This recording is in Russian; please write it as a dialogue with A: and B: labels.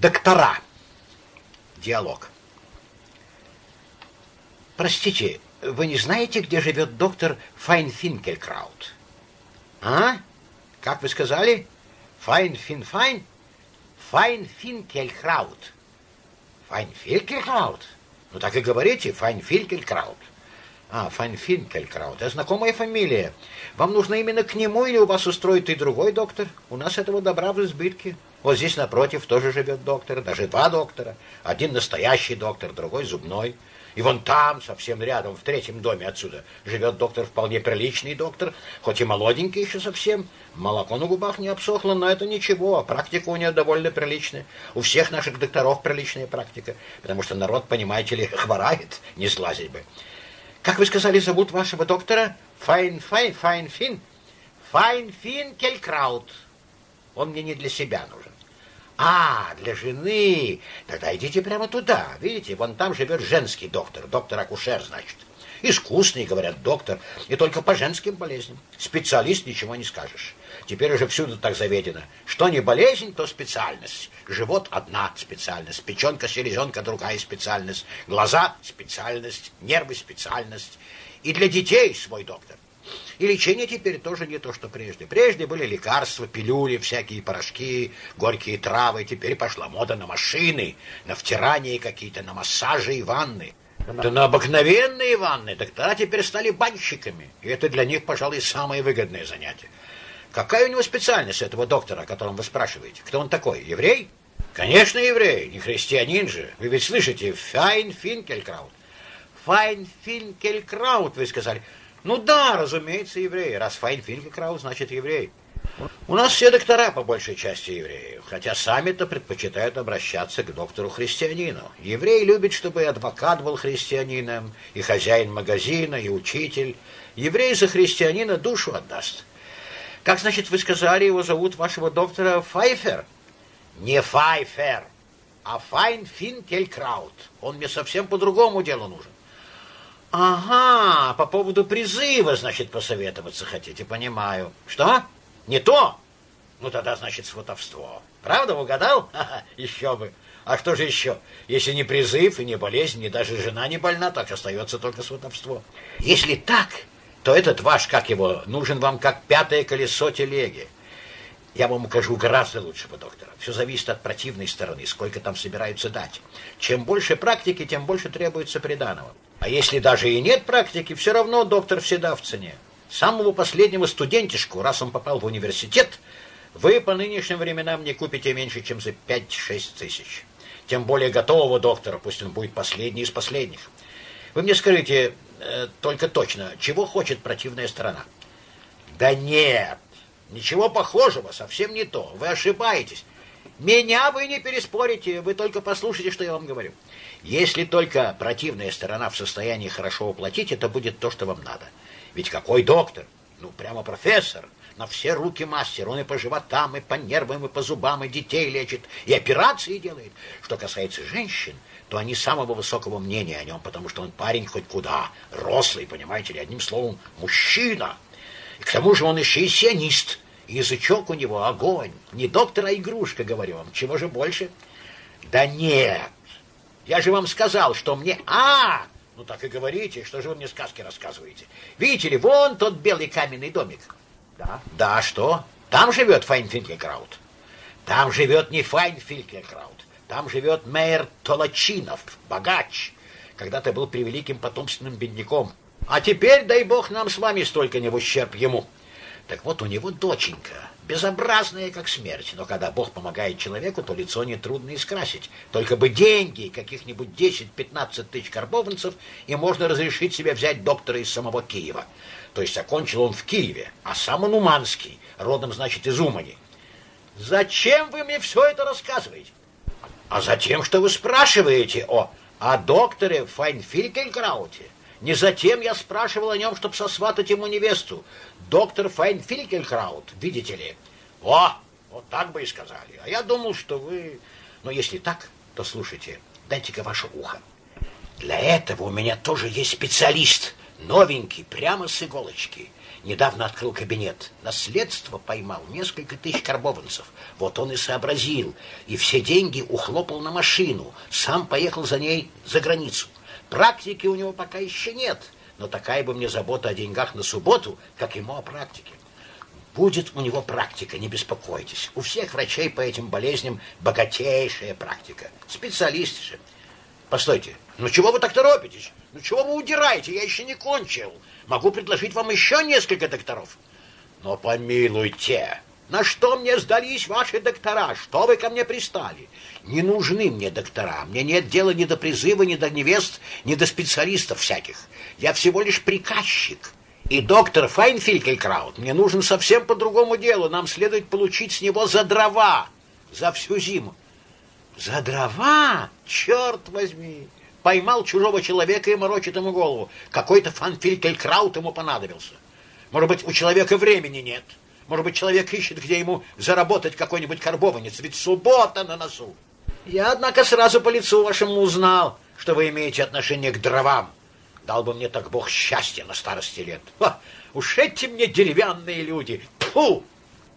A: Доктора. Диалог. Простите, вы не знаете, где живет доктор Файнфинкелькраут? А? Как вы сказали? Файнфинфайн? Файнфинкелькраут. Файнфинкелькраут? Ну так и говорите, Файнфинкелькраут. А, Файнфинкелькраут. Это знакомая фамилия. Вам нужно именно к нему или у вас устроит и другой доктор? У нас этого добра в избытке. Вот здесь напротив тоже живет доктор, даже два доктора. Один настоящий доктор, другой зубной. И вон там, совсем рядом, в третьем доме отсюда, живет доктор, вполне приличный доктор, хоть и молоденький еще совсем. Молоко на губах не обсохло, но это ничего. Практика у нее довольно приличная. У всех наших докторов приличная практика, потому что народ, понимаете ли, хворает, не сглазить бы. Как вы сказали, зовут вашего доктора? Файн, файн, файн, фин. Файн, фин, Келькраут. Он мне не для себя нужен. А, для жены. Тогда идите прямо туда. Видите, вон там живет женский доктор, доктор-акушер, значит. Искусный, говорят, доктор, и только по женским болезням. Специалист ничего не скажешь. Теперь уже всюду так заведено. Что не болезнь, то специальность. Живот – одна специальность, печенка, селезенка – другая специальность, глаза – специальность, нервы – специальность. И для детей свой доктор. И лечение теперь тоже не то, что прежде. Прежде были лекарства, пилюли, всякие порошки, горькие травы. Теперь пошла мода на машины, на втирание какие-то, на массажи и ванны. Да на обыкновенные ванны. Доктора теперь стали банщиками. И это для них, пожалуй, самое выгодное занятие. Какая у него специальность этого доктора, о котором вы спрашиваете? Кто он такой? Еврей? Конечно, еврей, не христианин же. Вы ведь слышите, Файн Финкелькраут. Файн Финкелькраут, вы сказали. Ну да, разумеется, евреи. Раз Файнфильгекрау, значит еврей. У нас все доктора по большей части евреи, хотя сами-то предпочитают обращаться к доктору-христианину. Еврей любит, чтобы и адвокат был христианином, и хозяин магазина, и учитель. Еврей за христианина душу отдаст. Как, значит, вы сказали, его зовут вашего доктора Файфер? Не Файфер, а Файн Финкелькраут. Он мне совсем по другому делу нужен. Ага, по поводу призыва, значит, посоветоваться хотите, понимаю. Что? Не то? Ну тогда, значит, сватовство. Правда, угадал? Ха-ха, еще бы. А что же еще? Если не призыв и не болезнь, и даже жена не больна, так остается только сватовство. Если так, то этот ваш, как его, нужен вам как пятое колесо телеги. Я вам укажу гораздо лучшего доктора. Все зависит от противной стороны, сколько там собираются дать. Чем больше практики, тем больше требуется приданого. А если даже и нет практики, все равно доктор всегда в цене. Самого последнего студентишку, раз он попал в университет, вы по нынешним временам не купите меньше, чем за 5-6 тысяч. Тем более готового доктора, пусть он будет последний из последних. Вы мне скажите э, только точно, чего хочет противная сторона? Да нет, ничего похожего, совсем не то. Вы ошибаетесь. Меня вы не переспорите, вы только послушайте, что я вам говорю. Если только противная сторона в состоянии хорошо уплатить, это будет то, что вам надо. Ведь какой доктор? Ну, прямо профессор. На все руки мастер. Он и по животам, и по нервам, и по зубам, и детей лечит, и операции делает. Что касается женщин, то они самого высокого мнения о нем, потому что он парень хоть куда, рослый, понимаете ли, одним словом, мужчина. И к тому же он еще и сионист. Язычок у него огонь. Не доктор, а игрушка, говорю вам. Чего же больше? Да нет, я же вам сказал, что мне... А, ну так и говорите, что же вы мне сказки рассказываете? Видите ли, вон тот белый каменный домик. Да. Да, что? Там живет Файнфинкелькраут. Там живет не Файнфинкелькраут. Там живет мэр Толочинов, богач. Когда-то был превеликим потомственным бедняком. А теперь, дай бог, нам с вами столько не в ущерб ему. Так вот, у него доченька, безобразная, как смерть, но когда Бог помогает человеку, то лицо нетрудно искрасить. Только бы деньги, каких-нибудь 10-15 тысяч карбованцев, и можно разрешить себе взять доктора из самого Киева. То есть окончил он в Киеве, а сам он уманский, родом, значит, из Умани. Зачем вы мне все это рассказываете? А затем, что вы спрашиваете о, о докторе Файнфилькелькрауте. Не затем я спрашивал о нем, чтобы сосватать ему невесту. Доктор Файнфилькелькраут, видите ли. О, вот так бы и сказали. А я думал, что вы... Но если так, то слушайте, дайте-ка ваше ухо. Для этого у меня тоже есть специалист, новенький, прямо с иголочки. Недавно открыл кабинет. Наследство поймал, несколько тысяч карбованцев. Вот он и сообразил. И все деньги ухлопал на машину. Сам поехал за ней за границу. Практики у него пока еще нет. Но такая бы мне забота о деньгах на субботу, как ему о практике. Будет у него практика, не беспокойтесь. У всех врачей по этим болезням богатейшая практика. Специалисты же. Постойте, ну чего вы так торопитесь? Ну чего вы удираете? Я еще не кончил. Могу предложить вам еще несколько докторов. Но помилуйте, на что мне сдались ваши доктора? Что вы ко мне пристали? Не нужны мне доктора. Мне нет дела ни до призыва, ни до невест, ни до специалистов всяких. Я всего лишь приказчик. И доктор Файнфилькелькраут мне нужен совсем по другому делу. Нам следует получить с него за дрова за всю зиму. За дрова? Черт возьми! Поймал чужого человека и морочит ему голову. Какой-то фанфилькелькраут ему понадобился. Может быть, у человека времени нет. Может быть, человек ищет, где ему заработать какой-нибудь карбованец. Ведь суббота на носу. Я, однако, сразу по лицу вашему узнал, что вы имеете отношение к дровам. Дал бы мне так Бог счастья на старости лет. Ха, уж эти мне деревянные люди. Фу!